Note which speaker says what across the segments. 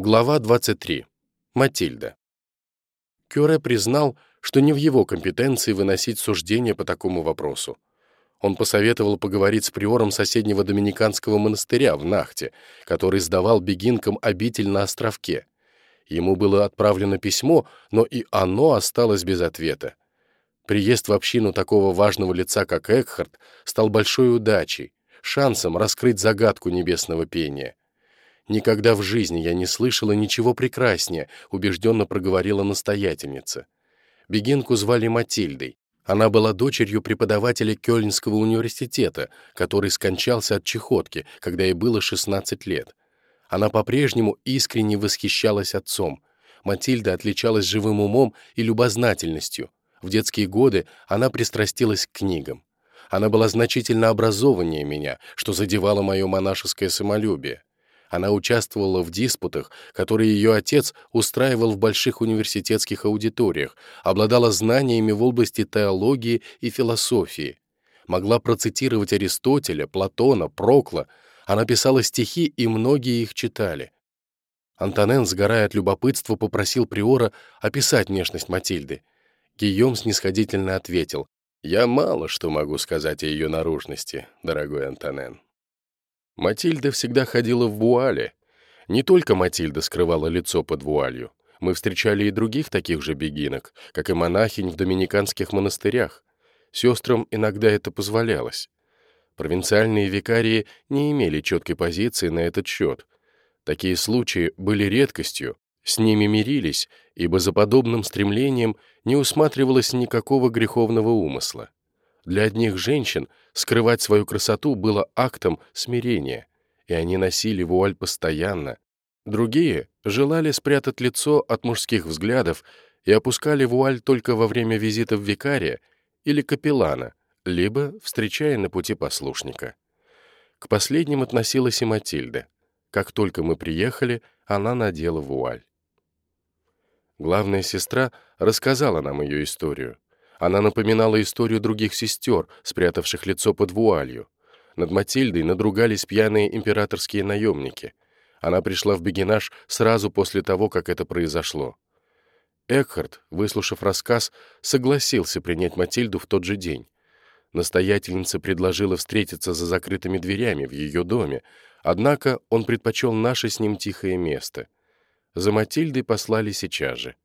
Speaker 1: Глава 23. Матильда. Кюре признал, что не в его компетенции выносить суждения по такому вопросу. Он посоветовал поговорить с приором соседнего доминиканского монастыря в Нахте, который сдавал бегинкам обитель на островке. Ему было отправлено письмо, но и оно осталось без ответа. Приезд в общину такого важного лица, как Экхард, стал большой удачей, шансом раскрыть загадку небесного пения. «Никогда в жизни я не слышала ничего прекраснее», — убежденно проговорила настоятельница. Бегинку звали Матильдой. Она была дочерью преподавателя Кёльнского университета, который скончался от чехотки, когда ей было 16 лет. Она по-прежнему искренне восхищалась отцом. Матильда отличалась живым умом и любознательностью. В детские годы она пристрастилась к книгам. Она была значительно образованнее меня, что задевало мое монашеское самолюбие. Она участвовала в диспутах, которые ее отец устраивал в больших университетских аудиториях, обладала знаниями в области теологии и философии. Могла процитировать Аристотеля, Платона, Прокла. Она писала стихи, и многие их читали. Антонен, сгорая от любопытства, попросил Приора описать внешность Матильды. Гийом снисходительно ответил, «Я мало что могу сказать о ее наружности, дорогой Антонен. Матильда всегда ходила в вуале. Не только Матильда скрывала лицо под вуалью. Мы встречали и других таких же бегинок, как и монахинь в доминиканских монастырях. Сестрам иногда это позволялось. Провинциальные викарии не имели четкой позиции на этот счет. Такие случаи были редкостью, с ними мирились, ибо за подобным стремлением не усматривалось никакого греховного умысла. Для одних женщин скрывать свою красоту было актом смирения, и они носили вуаль постоянно. Другие желали спрятать лицо от мужских взглядов и опускали вуаль только во время визита в викария или капеллана, либо встречая на пути послушника. К последним относилась и Матильда. Как только мы приехали, она надела вуаль. Главная сестра рассказала нам ее историю. Она напоминала историю других сестер, спрятавших лицо под вуалью. Над Матильдой надругались пьяные императорские наемники. Она пришла в Бегинаж сразу после того, как это произошло. Экхард, выслушав рассказ, согласился принять Матильду в тот же день. Настоятельница предложила встретиться за закрытыми дверями в ее доме, однако он предпочел наше с ним тихое место. За Матильдой послали сейчас же.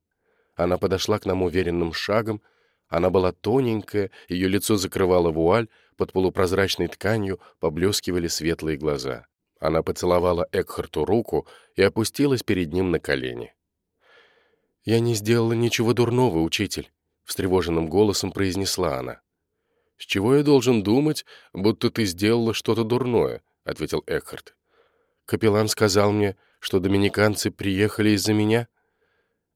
Speaker 1: Она подошла к нам уверенным шагом, она была тоненькая, ее лицо закрывала вуаль, под полупрозрачной тканью поблескивали светлые глаза. Она поцеловала Экхарту руку и опустилась перед ним на колени. «Я не сделала ничего дурного, учитель», — встревоженным голосом произнесла она. «С чего я должен думать, будто ты сделала что-то дурное?» — ответил Экхарт. «Капеллан сказал мне, что доминиканцы приехали из-за меня».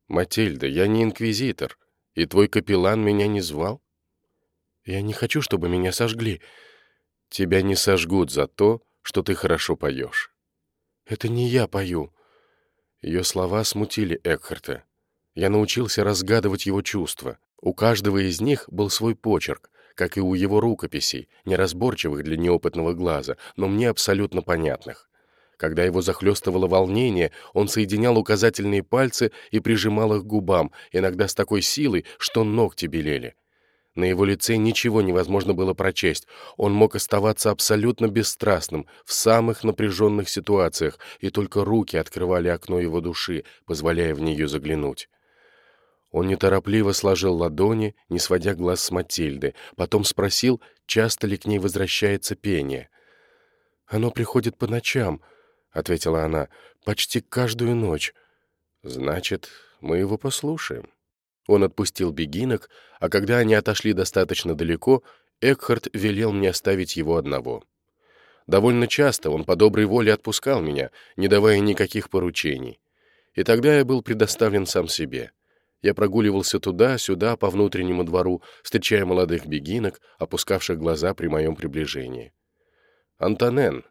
Speaker 1: «Матильда, я не инквизитор. И твой капеллан меня не звал? Я не хочу, чтобы меня сожгли. Тебя не сожгут за то, что ты хорошо поешь. Это не я пою. Ее слова смутили Экхарта. Я научился разгадывать его чувства. У каждого из них был свой почерк, как и у его рукописей, неразборчивых для неопытного глаза, но мне абсолютно понятных. Когда его захлестывало волнение, он соединял указательные пальцы и прижимал их к губам, иногда с такой силой, что ногти белели. На его лице ничего невозможно было прочесть. Он мог оставаться абсолютно бесстрастным в самых напряженных ситуациях, и только руки открывали окно его души, позволяя в нее заглянуть. Он неторопливо сложил ладони, не сводя глаз с Матильды, потом спросил, часто ли к ней возвращается пение. «Оно приходит по ночам», — ответила она, — «почти каждую ночь». «Значит, мы его послушаем». Он отпустил бегинок, а когда они отошли достаточно далеко, Экхард велел мне оставить его одного. Довольно часто он по доброй воле отпускал меня, не давая никаких поручений. И тогда я был предоставлен сам себе. Я прогуливался туда-сюда по внутреннему двору, встречая молодых бегинок, опускавших глаза при моем приближении. «Антонен»,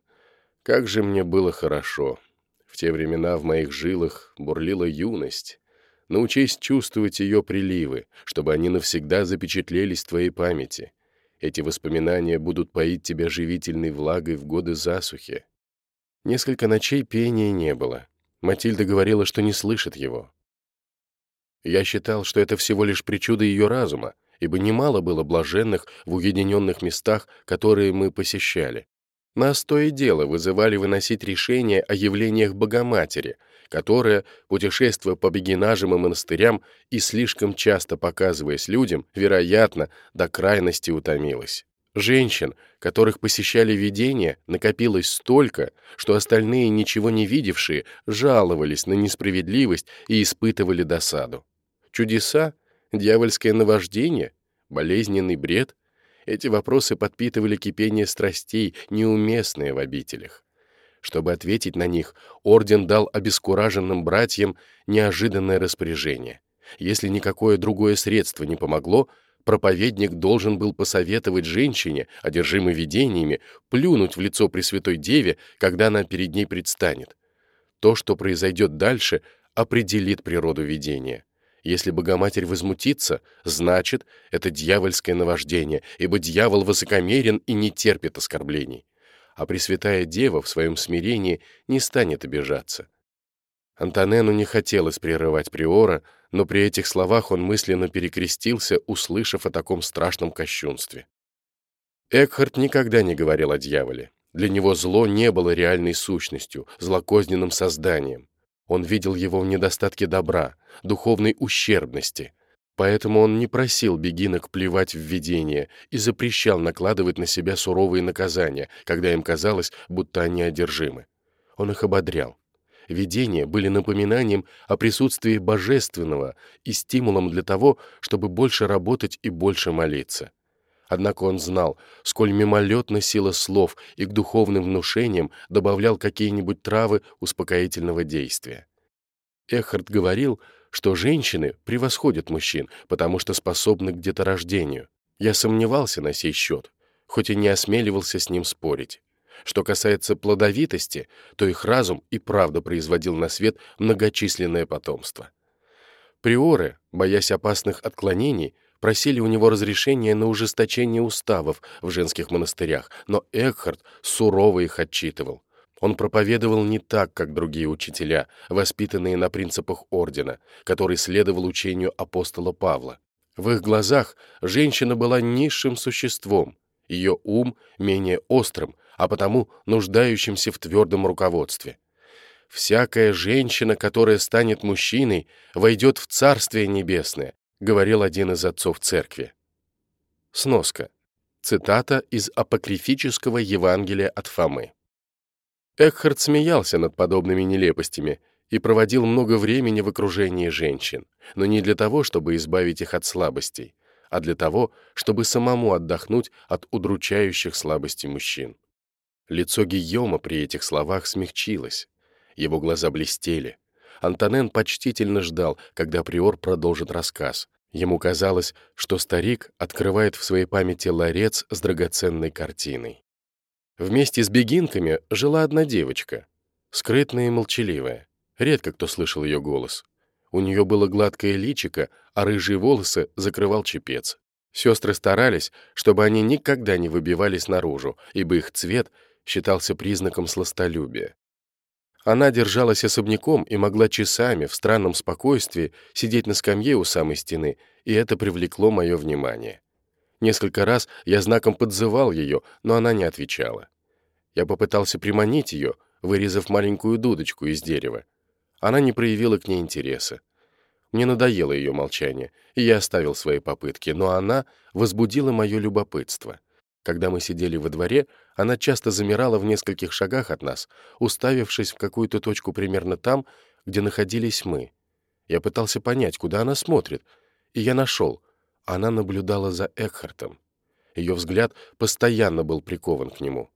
Speaker 1: как же мне было хорошо. В те времена в моих жилах бурлила юность. Научись чувствовать ее приливы, чтобы они навсегда запечатлелись в твоей памяти. Эти воспоминания будут поить тебя живительной влагой в годы засухи. Несколько ночей пения не было. Матильда говорила, что не слышит его. Я считал, что это всего лишь причуда ее разума, ибо немало было блаженных в уединенных местах, которые мы посещали. Нас то и дело вызывали выносить решения о явлениях Богоматери, которая, путешествуя по бегинажам и монастырям и слишком часто показываясь людям, вероятно, до крайности утомилась. Женщин, которых посещали видения, накопилось столько, что остальные, ничего не видевшие, жаловались на несправедливость и испытывали досаду. Чудеса, дьявольское наваждение, болезненный бред — эти вопросы подпитывали кипение страстей, неуместные в обителях. Чтобы ответить на них, орден дал обескураженным братьям неожиданное распоряжение. Если никакое другое средство не помогло, проповедник должен был посоветовать женщине, одержимой видениями, плюнуть в лицо Пресвятой Деве, когда она перед ней предстанет. То, что произойдет дальше, определит природу видения. Если Богоматерь возмутится, значит, это дьявольское наваждение, ибо дьявол высокомерен и не терпит оскорблений а Пресвятая Дева в своем смирении не станет обижаться. Антонену не хотелось прерывать Приора, но при этих словах он мысленно перекрестился, услышав о таком страшном кощунстве. Экхард никогда не говорил о дьяволе. Для него зло не было реальной сущностью, злокозненным созданием. Он видел его в недостатке добра, духовной ущербности, Поэтому он не просил бегинок плевать в видение и запрещал накладывать на себя суровые наказания, когда им казалось, будто они одержимы. Он их ободрял. Видения были напоминанием о присутствии божественного и стимулом для того, чтобы больше работать и больше молиться. Однако он знал, сколь мимолетна сила слов и к духовным внушениям добавлял какие-нибудь травы успокоительного действия. Эхард говорил, что женщины превосходят мужчин, потому что способны к деторождению. Я сомневался на сей счет, хоть и не осмеливался с ним спорить. Что касается плодовитости, то их разум и правда производил на свет многочисленное потомство. Приоры, боясь опасных отклонений, просили у него разрешения на ужесточение уставов в женских монастырях, но Экхард сурово их отчитывал. Он проповедовал не так, как другие учителя, воспитанные на принципах ордена, который следовал учению апостола Павла. В их глазах женщина была низшим существом, ее ум менее острым, а потому нуждающимся в твердом руководстве. «Всякая женщина, которая станет мужчиной, войдет в Царствие Небесное», говорил один из отцов церкви. Сноска. Цитата из апокрифического Евангелия от Фомы. Экхард смеялся над подобными нелепостями и проводил много времени в окружении женщин, но не для того, чтобы избавить их от слабостей, а для того, чтобы самому отдохнуть от удручающих слабостей мужчин. Лицо Гийома при этих словах смягчилось. Его глаза блестели. Антонен почтительно ждал, когда приор продолжит рассказ. Ему казалось, что старик открывает в своей памяти ларец с драгоценной картиной. Вместе с бегинками жила одна девочка, скрытная и молчаливая. Редко кто слышал ее голос. У нее было гладкое личико, а рыжие волосы закрывал чепец. Сестры старались, чтобы они никогда не выбивались наружу, ибо их цвет считался признаком сластолюбия. Она держалась особняком и могла часами в странном спокойствии сидеть на скамье у самой стены, и это привлекло мое внимание. Несколько раз я знаком подзывал ее, но она не отвечала. Я попытался приманить ее, вырезав маленькую дудочку из дерева. Она не проявила к ней интереса. Мне надоело ее молчание, и я оставил свои попытки, но она возбудила мое любопытство. Когда мы сидели во дворе, она часто замирала в нескольких шагах от нас, уставившись в какую-то точку примерно там, где находились мы. Я пытался понять, куда она смотрит, и я нашел — она наблюдала за Экхартом. Ее взгляд постоянно был прикован к нему.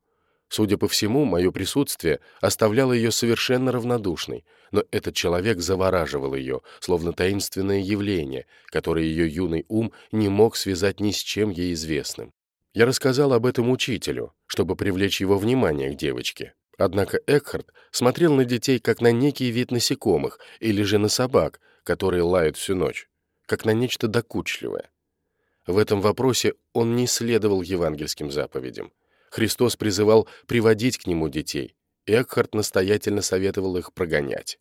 Speaker 1: Судя по всему, мое присутствие оставляло ее совершенно равнодушной, но этот человек завораживал ее, словно таинственное явление, которое ее юный ум не мог связать ни с чем ей известным. Я рассказал об этом учителю, чтобы привлечь его внимание к девочке. Однако Экхарт смотрел на детей как на некий вид насекомых или же на собак, которые лают всю ночь, как на нечто докучливое. В этом вопросе он не следовал евангельским заповедям. Христос призывал приводить к нему детей. Экхард настоятельно советовал их прогонять.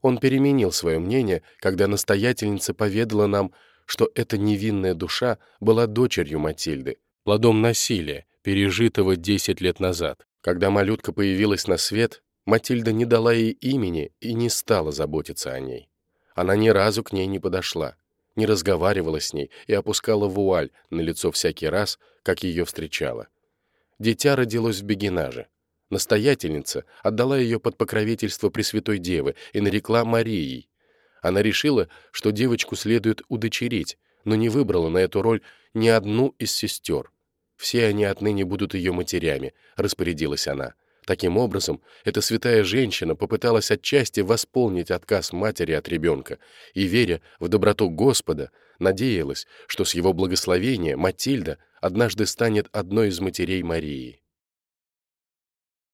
Speaker 1: Он переменил свое мнение, когда настоятельница поведала нам, что эта невинная душа была дочерью Матильды, плодом насилия, пережитого 10 лет назад. Когда малютка появилась на свет, Матильда не дала ей имени и не стала заботиться о ней. Она ни разу к ней не подошла, не разговаривала с ней и опускала вуаль на лицо всякий раз, как ее встречала. Дитя родилось в Бегинаже. Настоятельница отдала ее под покровительство Пресвятой Девы и нарекла Марией. Она решила, что девочку следует удочерить, но не выбрала на эту роль ни одну из сестер. Все они отныне будут ее матерями, распорядилась она. Таким образом, эта святая женщина попыталась отчасти восполнить отказ матери от ребенка и, веря в доброту Господа, надеялась, что с его благословения Матильда однажды станет одной из матерей Марии.